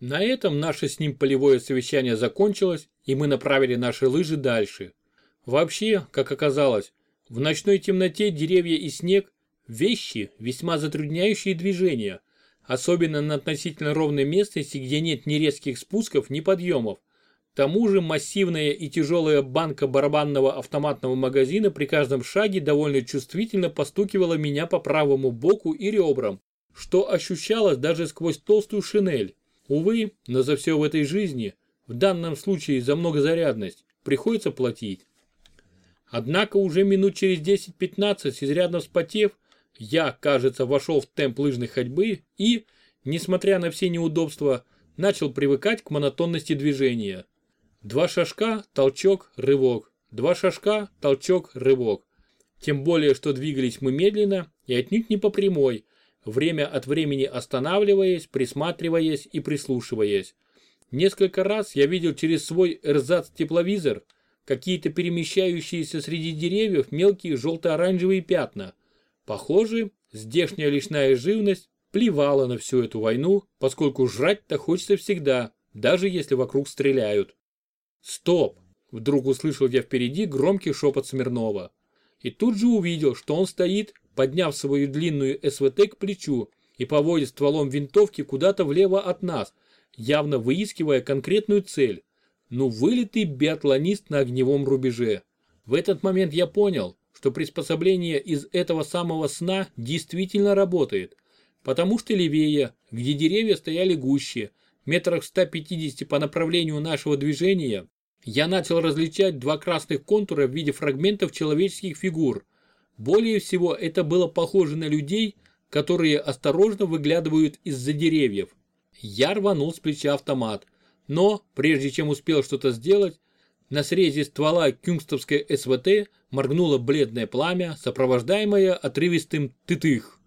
На этом наше с ним полевое совещание закончилось, и мы направили наши лыжи дальше. Вообще, как оказалось, в ночной темноте деревья и снег – вещи, весьма затрудняющие движение, особенно на относительно ровной местности, где нет ни резких спусков, ни подъемов. К тому же массивная и тяжелая банка барабанного автоматного магазина при каждом шаге довольно чувствительно постукивала меня по правому боку и ребрам, что ощущалось даже сквозь толстую шинель. Увы, но за все в этой жизни, в данном случае за многозарядность, приходится платить. Однако уже минут через 10-15, изрядно вспотев, я, кажется, вошел в темп лыжной ходьбы и, несмотря на все неудобства, начал привыкать к монотонности движения. Два шажка, толчок, рывок. Два шажка, толчок, рывок. Тем более, что двигались мы медленно и отнюдь не по прямой, время от времени останавливаясь, присматриваясь и прислушиваясь. Несколько раз я видел через свой эрзац-тепловизор какие-то перемещающиеся среди деревьев мелкие желто-оранжевые пятна. Похоже, здешняя лесная живность плевала на всю эту войну, поскольку жрать-то хочется всегда, даже если вокруг стреляют. Стоп! Вдруг услышал я впереди громкий шепот Смирнова. И тут же увидел, что он стоит, подняв свою длинную СВТ к плечу и поводит стволом винтовки куда-то влево от нас, явно выискивая конкретную цель. Ну вылитый биатлонист на огневом рубеже. В этот момент я понял, что приспособление из этого самого сна действительно работает, потому что левее, где деревья стояли гуще, метрах 150 по направлению нашего движения, я начал различать два красных контура в виде фрагментов человеческих фигур – более всего это было похоже на людей, которые осторожно выглядывают из-за деревьев. Я рванул с плеча автомат, но, прежде чем успел что-то сделать, на срезе ствола кюнгстовской СВТ моргнуло бледное пламя, сопровождаемое отрывистым тытых.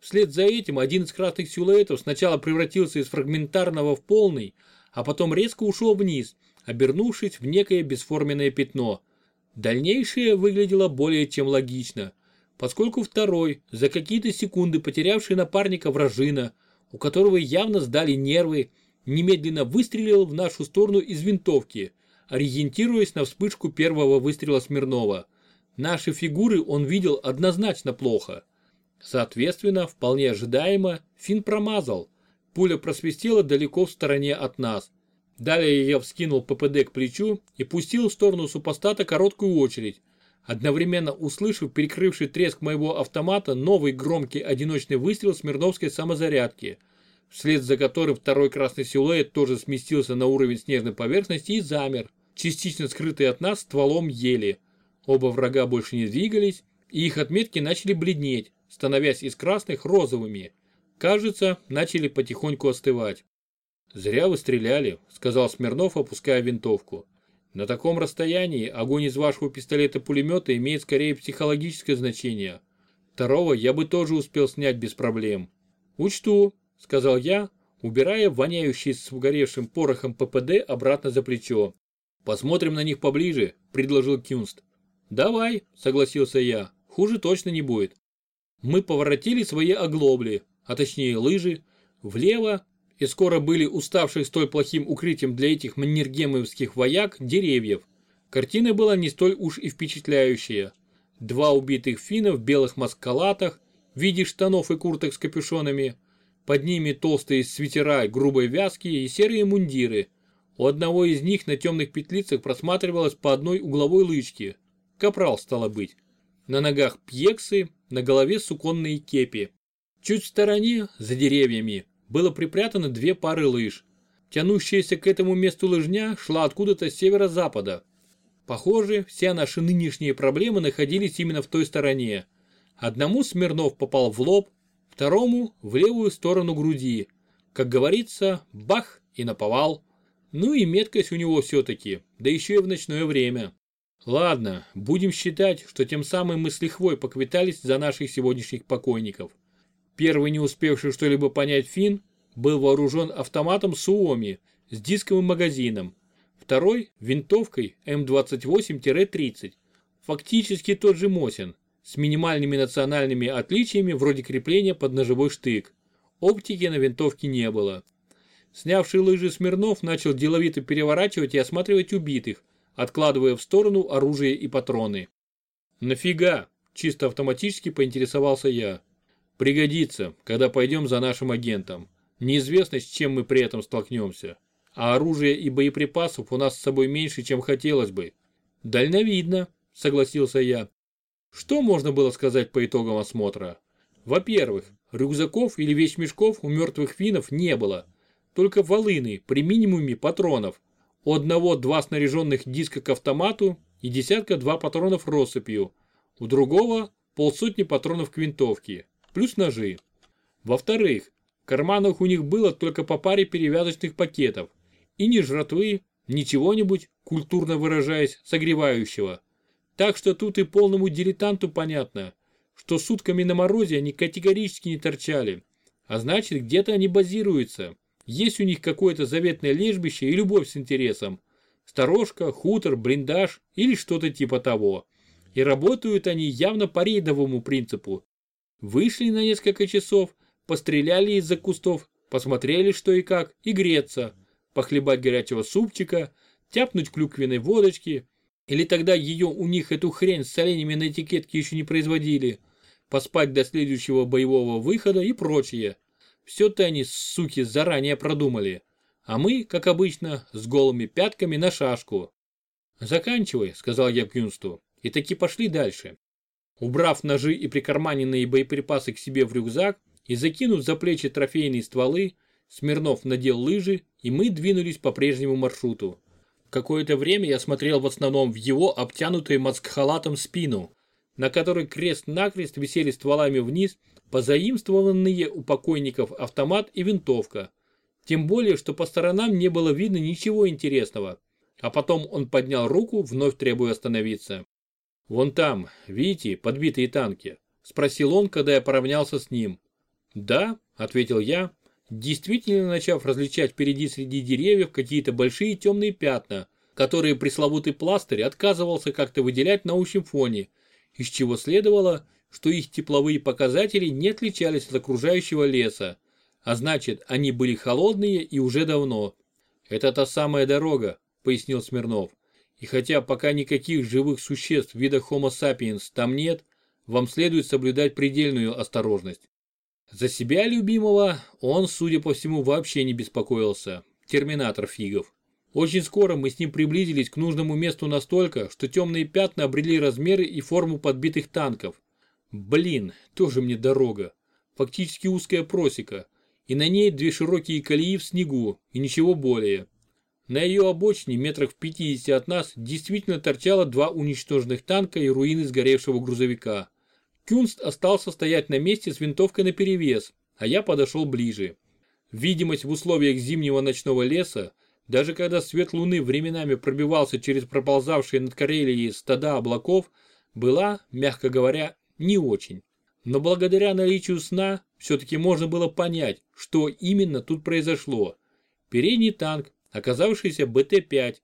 Вслед за этим один из красных силуэтов сначала превратился из фрагментарного в полный, а потом резко ушел вниз, обернувшись в некое бесформенное пятно – Дальнейшее выглядело более чем логично, поскольку второй, за какие-то секунды потерявший напарника вражина, у которого явно сдали нервы, немедленно выстрелил в нашу сторону из винтовки, ориентируясь на вспышку первого выстрела Смирнова. Наши фигуры он видел однозначно плохо. Соответственно, вполне ожидаемо, Финн промазал. Пуля просвистела далеко в стороне от нас. Далее я вскинул ППД к плечу и пустил в сторону супостата короткую очередь, одновременно услышав перекрывший треск моего автомата новый громкий одиночный выстрел Смирновской самозарядки, вслед за которым второй красный силуэт тоже сместился на уровень снежной поверхности и замер, частично скрытый от нас стволом ели. Оба врага больше не двигались, и их отметки начали бледнеть, становясь из красных розовыми. Кажется, начали потихоньку остывать. «Зря вы стреляли», — сказал Смирнов, опуская винтовку. «На таком расстоянии огонь из вашего пистолета-пулемета имеет скорее психологическое значение. Второго я бы тоже успел снять без проблем». «Учту», — сказал я, убирая воняющий с угоревшим порохом ППД обратно за плечо. «Посмотрим на них поближе», — предложил Кюнст. «Давай», — согласился я, — «хуже точно не будет». Мы поворотили свои оглобли, а точнее лыжи, влево и скоро были уставших столь плохим укрытием для этих маннергемовских вояк деревьев. Картина была не столь уж и впечатляющая. Два убитых финна в белых маскалатах, в виде штанов и курток с капюшонами, под ними толстые свитера грубой вязки и серые мундиры. У одного из них на темных петлицах просматривалось по одной угловой лычке. Капрал стало быть. На ногах пьексы, на голове суконные кепи. Чуть в стороне, за деревьями, было припрятано две пары лыж. Тянущаяся к этому месту лыжня шла откуда-то с северо-запада. Похоже, все наши нынешние проблемы находились именно в той стороне. Одному Смирнов попал в лоб, второму в левую сторону груди. Как говорится, бах и наповал. Ну и меткость у него все-таки, да еще и в ночное время. Ладно, будем считать, что тем самым мы с лихвой поквитались за наших сегодняшних покойников. Первый не успевший что-либо понять фин был вооружен автоматом Суоми с дисковым магазином. Второй – винтовкой М28-30. Фактически тот же Мосин, с минимальными национальными отличиями вроде крепления под ножевой штык. Оптики на винтовке не было. Снявший лыжи Смирнов начал деловито переворачивать и осматривать убитых, откладывая в сторону оружие и патроны. «Нафига?» – чисто автоматически поинтересовался я. «Пригодится, когда пойдем за нашим агентом. Неизвестно, с чем мы при этом столкнемся. А оружия и боеприпасов у нас с собой меньше, чем хотелось бы». «Дальновидно», – согласился я. Что можно было сказать по итогам осмотра? Во-первых, рюкзаков или вещмешков у мертвых финнов не было. Только волыны при минимуме патронов. У одного-два снаряженных диска к автомату и десятка-два патронов россыпью. У другого полсотни патронов к винтовке. Плюс ножи. Во-вторых, в карманах у них было только по паре перевязочных пакетов. И ни жратвы, ни чего-нибудь, культурно выражаясь, согревающего. Так что тут и полному дилетанту понятно, что сутками на морозе они категорически не торчали. А значит, где-то они базируются. Есть у них какое-то заветное лежбище и любовь с интересом. Сторожка, хутор, блиндаж или что-то типа того. И работают они явно по рейдовому принципу. Вышли на несколько часов, постреляли из-за кустов, посмотрели что и как, и греться, похлебать горячего супчика, тяпнуть клюквенной водочки, или тогда ее у них эту хрень с соленьями на этикетке еще не производили. Поспать до следующего боевого выхода и прочее. Все-то они, суки, заранее продумали. А мы, как обычно, с голыми пятками на шашку. «Заканчивай», — сказал я Кюнсту, и таки пошли дальше. Убрав ножи и прикарманенные боеприпасы к себе в рюкзак и закинув за плечи трофейные стволы, Смирнов надел лыжи, и мы двинулись по прежнему маршруту. Какое-то время я смотрел в основном в его обтянутую маскхалатом спину, на которой крест-накрест висели стволами вниз позаимствованные у покойников автомат и винтовка. Тем более, что по сторонам не было видно ничего интересного. А потом он поднял руку, вновь требуя остановиться. «Вон там, видите, подбитые танки?» – спросил он, когда я поравнялся с ним. «Да», – ответил я, действительно начав различать впереди среди деревьев какие-то большие темные пятна, которые пресловутый пластырь отказывался как-то выделять на общем фоне, из чего следовало, что их тепловые показатели не отличались от окружающего леса, а значит, они были холодные и уже давно. «Это та самая дорога», — пояснил Смирнов. «И хотя пока никаких живых существ вида Homo sapiens там нет, вам следует соблюдать предельную осторожность. За себя любимого он, судя по всему, вообще не беспокоился. Терминатор фигов. Очень скоро мы с ним приблизились к нужному месту настолько, что темные пятна обрели размеры и форму подбитых танков. Блин, тоже мне дорога. Фактически узкая просека. И на ней две широкие колеи в снегу, и ничего более. На ее обочине, метрах в 50 от нас, действительно торчало два уничтоженных танка и руины сгоревшего грузовика. Кюнст остался стоять на месте с винтовкой наперевес, а я подошел ближе. Видимость в условиях зимнего ночного леса, даже когда свет луны временами пробивался через проползавшие над Карелией стада облаков, была, мягко говоря, не очень. Но благодаря наличию сна, все-таки можно было понять, что именно тут произошло. Передний танк, оказавшийся БТ-5,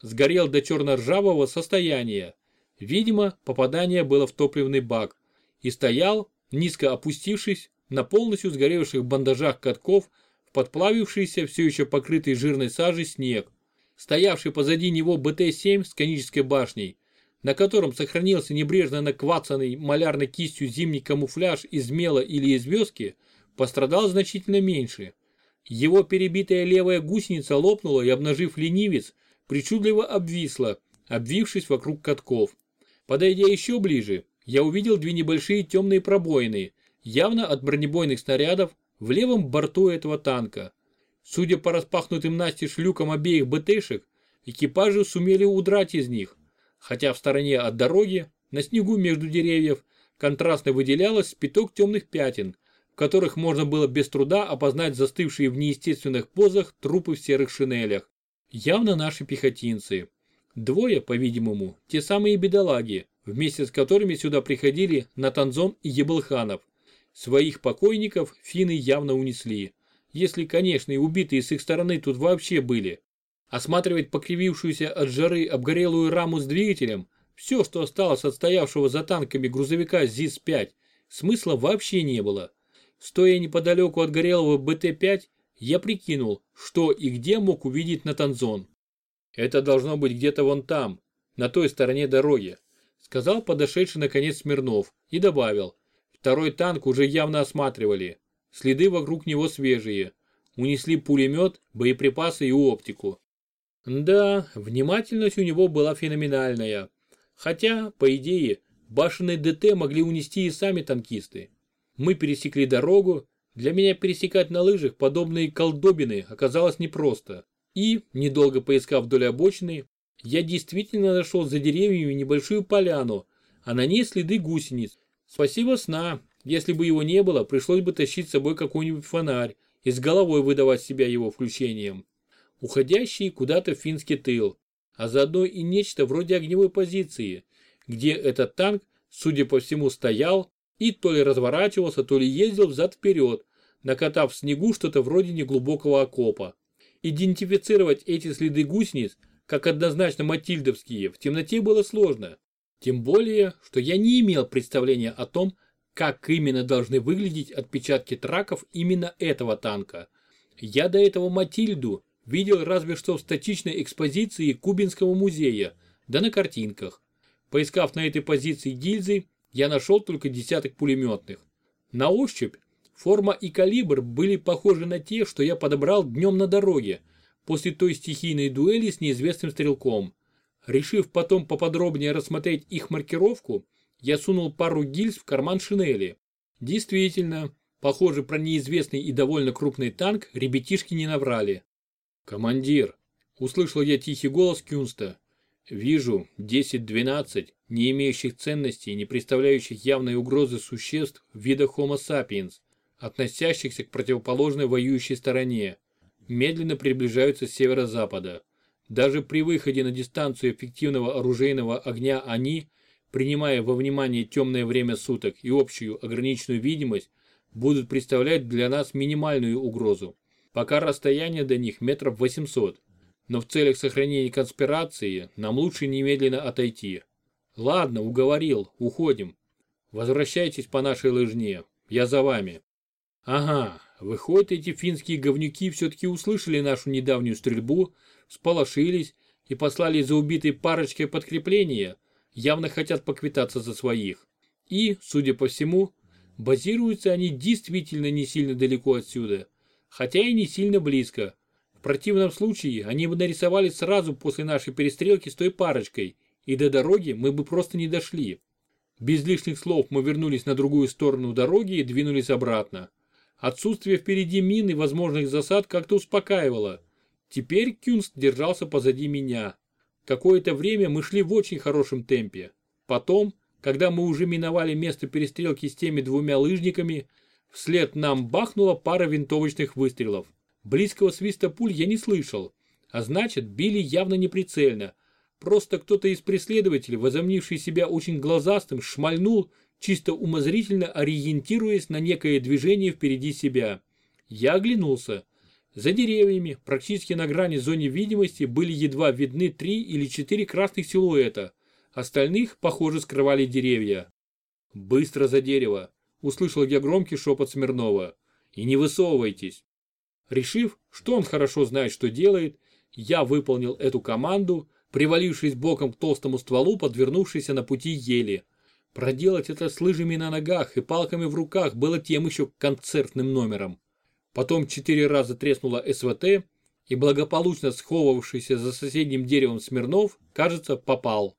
сгорел до черно-ржавого состояния. Видимо, попадание было в топливный бак и стоял, низко опустившись, на полностью сгоревших бандажах катков в подплавившийся, все еще покрытый жирной сажей снег. Стоявший позади него БТ-7 с конической башней, на котором сохранился небрежно наквацанный малярной кистью зимний камуфляж из мела или из пострадал значительно меньше. Его перебитая левая гусеница лопнула и, обнажив ленивец, причудливо обвисла, обвившись вокруг катков. Подойдя еще ближе, я увидел две небольшие темные пробоины, явно от бронебойных снарядов, в левом борту этого танка. Судя по распахнутым настежь люкам обеих БТшек, экипажи сумели удрать из них, хотя в стороне от дороги, на снегу между деревьев, контрастно выделялось пяток темных пятен, которых можно было без труда опознать застывшие в неестественных позах трупы в серых шинелях. Явно наши пехотинцы. Двое, по-видимому, те самые бедолаги, вместе с которыми сюда приходили Натанзон и Ебылханов. Своих покойников финны явно унесли. Если, конечно, и убитые с их стороны тут вообще были. Осматривать покривившуюся от жары обгорелую раму с двигателем, все, что осталось от стоявшего за танками грузовика ЗИС-5, смысла вообще не было. Стоя неподалеку от горелого БТ-5, я прикинул, что и где мог увидеть Натанзон. Это должно быть где-то вон там, на той стороне дороги, сказал подошедший наконец Смирнов и добавил. Второй танк уже явно осматривали. Следы вокруг него свежие. Унесли пулемет, боеприпасы и оптику. Да, внимательность у него была феноменальная. Хотя, по идее, башенные ДТ могли унести и сами танкисты. Мы пересекли дорогу, для меня пересекать на лыжах подобные колдобины оказалось непросто. И, недолго поискав вдоль обочины, я действительно нашел за деревьями небольшую поляну, а на ней следы гусениц. Спасибо сна, если бы его не было, пришлось бы тащить с собой какой-нибудь фонарь и с головой выдавать себя его включением. Уходящий куда-то в финский тыл, а заодно и нечто вроде огневой позиции, где этот танк, судя по всему, стоял и то ли разворачивался, то ли ездил взад-вперед, накатав в снегу что-то вроде неглубокого окопа. Идентифицировать эти следы гусениц, как однозначно матильдовские, в темноте было сложно. Тем более, что я не имел представления о том, как именно должны выглядеть отпечатки траков именно этого танка. Я до этого Матильду видел разве что в статичной экспозиции Кубинского музея, да на картинках. Поискав на этой позиции гильзы, я нашел только десяток пулеметных. На ощупь Форма и калибр были похожи на те, что я подобрал днем на дороге, после той стихийной дуэли с неизвестным стрелком. Решив потом поподробнее рассмотреть их маркировку, я сунул пару гильз в карман шинели. Действительно, похоже про неизвестный и довольно крупный танк ребятишки не наврали. «Командир!» – услышал я тихий голос Кюнста. «Вижу 10-12 не имеющих ценности и не представляющих явной угрозы существ вида Homo sapiens относящихся к противоположной воюющей стороне, медленно приближаются с северо-запада. Даже при выходе на дистанцию эффективного оружейного огня они, принимая во внимание темное время суток и общую ограниченную видимость, будут представлять для нас минимальную угрозу. Пока расстояние до них метров 800, но в целях сохранения конспирации нам лучше немедленно отойти. Ладно, уговорил, уходим. Возвращайтесь по нашей лыжне, я за вами. Ага, выходит эти финские говнюки все-таки услышали нашу недавнюю стрельбу, сполошились и послали за убитой парочкой подкрепления, явно хотят поквитаться за своих. И, судя по всему, базируются они действительно не сильно далеко отсюда, хотя и не сильно близко. В противном случае они бы нарисовали сразу после нашей перестрелки с той парочкой, и до дороги мы бы просто не дошли. Без лишних слов мы вернулись на другую сторону дороги и двинулись обратно. Отсутствие впереди мин и возможных засад как-то успокаивало. Теперь Кюнст держался позади меня. Какое-то время мы шли в очень хорошем темпе. Потом, когда мы уже миновали место перестрелки с теми двумя лыжниками, вслед нам бахнула пара винтовочных выстрелов. Близкого свиста пуль я не слышал, а значит били явно неприцельно. Просто кто-то из преследователей, возомнивший себя очень глазастым, шмальнул чисто умозрительно ориентируясь на некое движение впереди себя. Я оглянулся. За деревьями, практически на грани зоны видимости, были едва видны три или четыре красных силуэта. Остальных, похоже, скрывали деревья. «Быстро за дерево!» – услышал я громкий шепот Смирнова. «И не высовывайтесь!» Решив, что он хорошо знает, что делает, я выполнил эту команду, привалившись боком к толстому стволу, подвернувшейся на пути ели – Проделать это с лыжами на ногах и палками в руках было тем еще концертным номером. Потом четыре раза треснула СВТ, и благополучно сховавшийся за соседним деревом Смирнов, кажется, попал.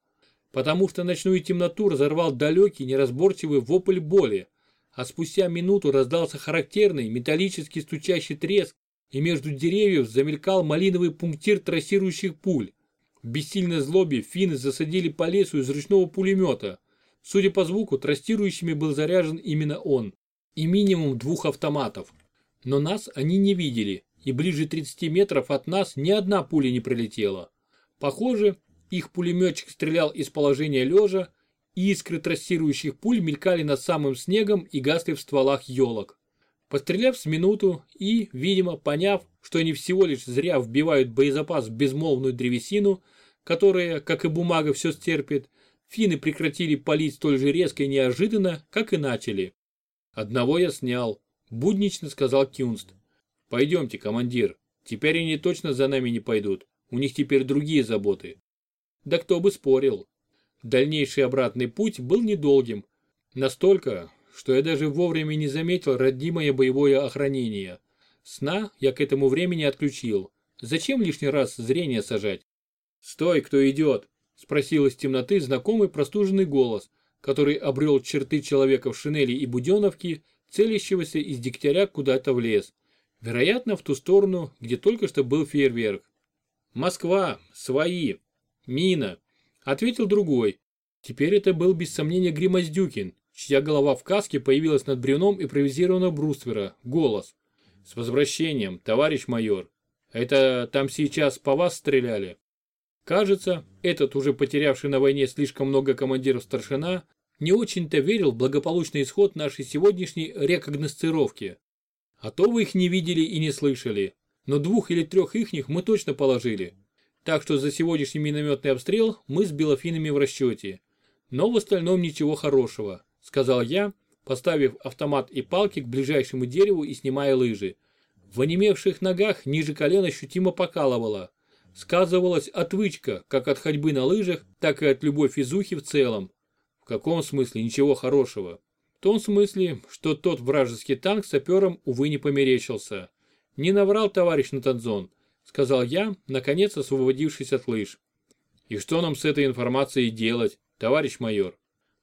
Потому что ночную темноту разорвал далекий неразборчивый вопль боли, а спустя минуту раздался характерный металлический стучащий треск, и между деревьев замелькал малиновый пунктир трассирующих пуль. В бессильной злобе финны засадили по лесу из ручного пулемета, Судя по звуку, трастирующими был заряжен именно он. И минимум двух автоматов. Но нас они не видели, и ближе 30 метров от нас ни одна пуля не прилетела. Похоже, их пулеметчик стрелял из положения лежа, и искры трассирующих пуль мелькали над самым снегом и гасли в стволах елок. Постреляв с минуту и, видимо, поняв, что они всего лишь зря вбивают боезапас в безмолвную древесину, которая, как и бумага, все стерпит, Финны прекратили палить столь же резко и неожиданно, как и начали. Одного я снял, буднично сказал Кюнст. Пойдемте, командир. Теперь они точно за нами не пойдут. У них теперь другие заботы. Да кто бы спорил. Дальнейший обратный путь был недолгим. Настолько, что я даже вовремя не заметил родимое боевое охранение. Сна я к этому времени отключил. Зачем лишний раз зрение сажать? «Стой, кто идет!» – спросил из темноты знакомый простуженный голос, который обрел черты человека в шинели и буденовке, целящегося из дегтяря куда-то в лес. Вероятно, в ту сторону, где только что был фейерверк. «Москва! Свои! Мина!» – ответил другой. Теперь это был без сомнения Гримоздюкин, чья голова в каске появилась над бревном импровизированного бруствера. Голос. «С возвращением, товарищ майор! Это там сейчас по вас стреляли?» Кажется, этот уже потерявший на войне слишком много командиров старшина не очень-то верил в благополучный исход нашей сегодняшней рекогносцировки. А то вы их не видели и не слышали, но двух или трех ихних мы точно положили. Так что за сегодняшний минометный обстрел мы с белофинами в расчете. Но в остальном ничего хорошего, сказал я, поставив автомат и палки к ближайшему дереву и снимая лыжи. В онемевших ногах ниже колена ощутимо покалывало, сказывалась отвычка как от ходьбы на лыжах, так и от любой физухи в целом. В каком смысле ничего хорошего? В том смысле, что тот вражеский танк сапером, увы, не померещился. Не наврал товарищ Натанзон, сказал я, наконец освободившись от лыж. И что нам с этой информацией делать, товарищ майор?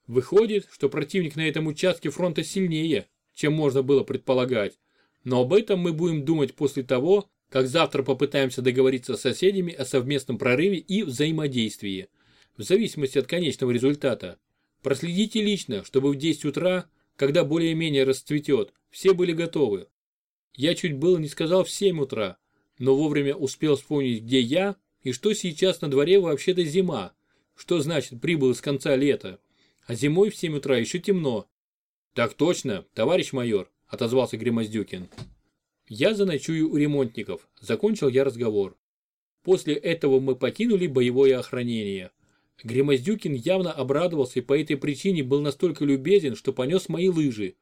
Выходит, что противник на этом участке фронта сильнее, чем можно было предполагать. Но об этом мы будем думать после того, как завтра попытаемся договориться с соседями о совместном прорыве и взаимодействии, в зависимости от конечного результата. Проследите лично, чтобы в 10 утра, когда более-менее расцветет, все были готовы. Я чуть было не сказал в 7 утра, но вовремя успел вспомнить, где я и что сейчас на дворе вообще-то зима, что значит прибыл из конца лета, а зимой в 7 утра еще темно. Так точно, товарищ майор, отозвался Гремоздюкин. Я заночую у ремонтников, закончил я разговор. После этого мы покинули боевое охранение. Гремоздюкин явно обрадовался и по этой причине был настолько любезен, что понес мои лыжи.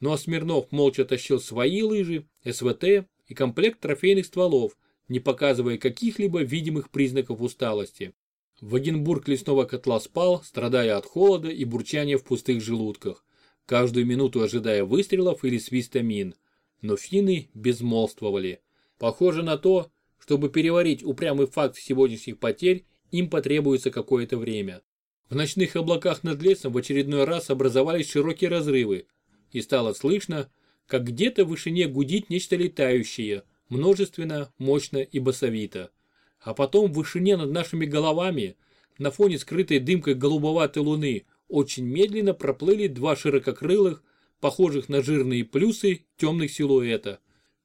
Ну а Смирнов молча тащил свои лыжи, СВТ и комплект трофейных стволов, не показывая каких-либо видимых признаков усталости. Вагенбург лесного котла спал, страдая от холода и бурчания в пустых желудках, каждую минуту ожидая выстрелов или свиста мин но финны безмолвствовали. Похоже на то, чтобы переварить упрямый факт сегодняшних потерь, им потребуется какое-то время. В ночных облаках над лесом в очередной раз образовались широкие разрывы, и стало слышно, как где-то в вышине гудит нечто летающее, множественно, мощно и басовито. А потом в вышине над нашими головами, на фоне скрытой дымкой голубоватой луны, очень медленно проплыли два ширококрылых, похожих на жирные плюсы темных силуэта.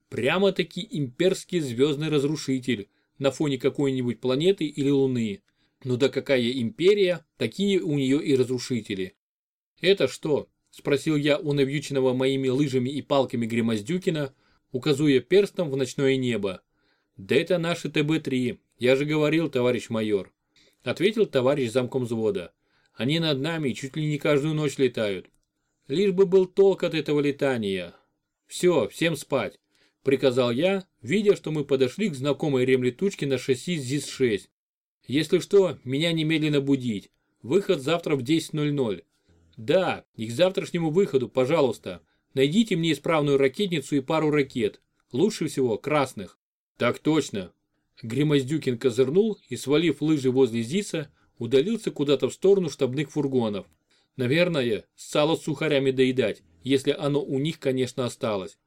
Прямо-таки имперский звездный разрушитель на фоне какой-нибудь планеты или Луны. Ну да какая империя, такие у нее и разрушители. Это что? Спросил я у навьюченного моими лыжами и палками Гремоздюкина, указуя перстом в ночное небо. Да это наши ТБ-3, я же говорил, товарищ майор. Ответил товарищ замком взвода. Они над нами чуть ли не каждую ночь летают. Лишь бы был толк от этого летания. Все, всем спать, приказал я, видя, что мы подошли к знакомой ремлетучке на шасси ЗИС-6. Если что, меня немедленно будить. Выход завтра в 10.00. Да, и к завтрашнему выходу, пожалуйста, найдите мне исправную ракетницу и пару ракет. Лучше всего красных. Так точно. Гримоздюкин козырнул и, свалив лыжи возле ЗИСа, удалился куда-то в сторону штабных фургонов. Наверное, сало с сухарями доедать, если оно у них, конечно, осталось.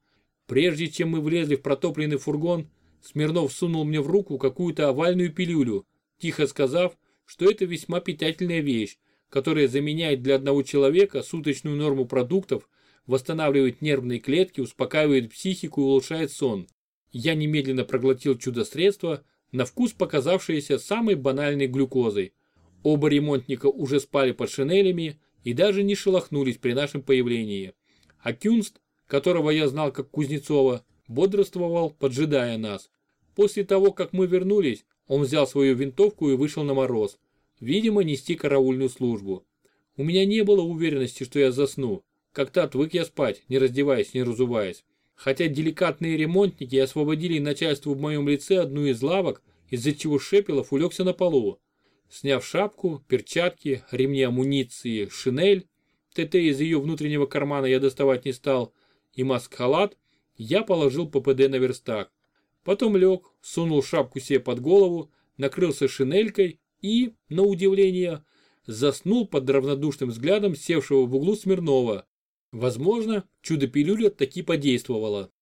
Прежде чем мы влезли в протопленный фургон, Смирнов сунул мне в руку какую-то овальную пилюлю, тихо сказав, что это весьма питательная вещь, которая заменяет для одного человека суточную норму продуктов, восстанавливает нервные клетки, успокаивает психику и улучшает сон. Я немедленно проглотил чудо-средство, на вкус показавшееся самой банальной глюкозой. Оба ремонтника уже спали под шинелями, и даже не шелохнулись при нашем появлении. А Кюнст, которого я знал как Кузнецова, бодрствовал, поджидая нас. После того, как мы вернулись, он взял свою винтовку и вышел на мороз. Видимо, нести караульную службу. У меня не было уверенности, что я засну. Как-то отвык я спать, не раздеваясь, не разуваясь. Хотя деликатные ремонтники освободили начальству в моем лице одну из лавок, из-за чего Шепелов улегся на полу. Сняв шапку, перчатки, ремни амуниции, шинель, ТТ из ее внутреннего кармана я доставать не стал, и маск-халат, я положил ППД на верстак. Потом лег, сунул шапку себе под голову, накрылся шинелькой и, на удивление, заснул под равнодушным взглядом севшего в углу Смирнова. Возможно, чудо-пилюля таки подействовала.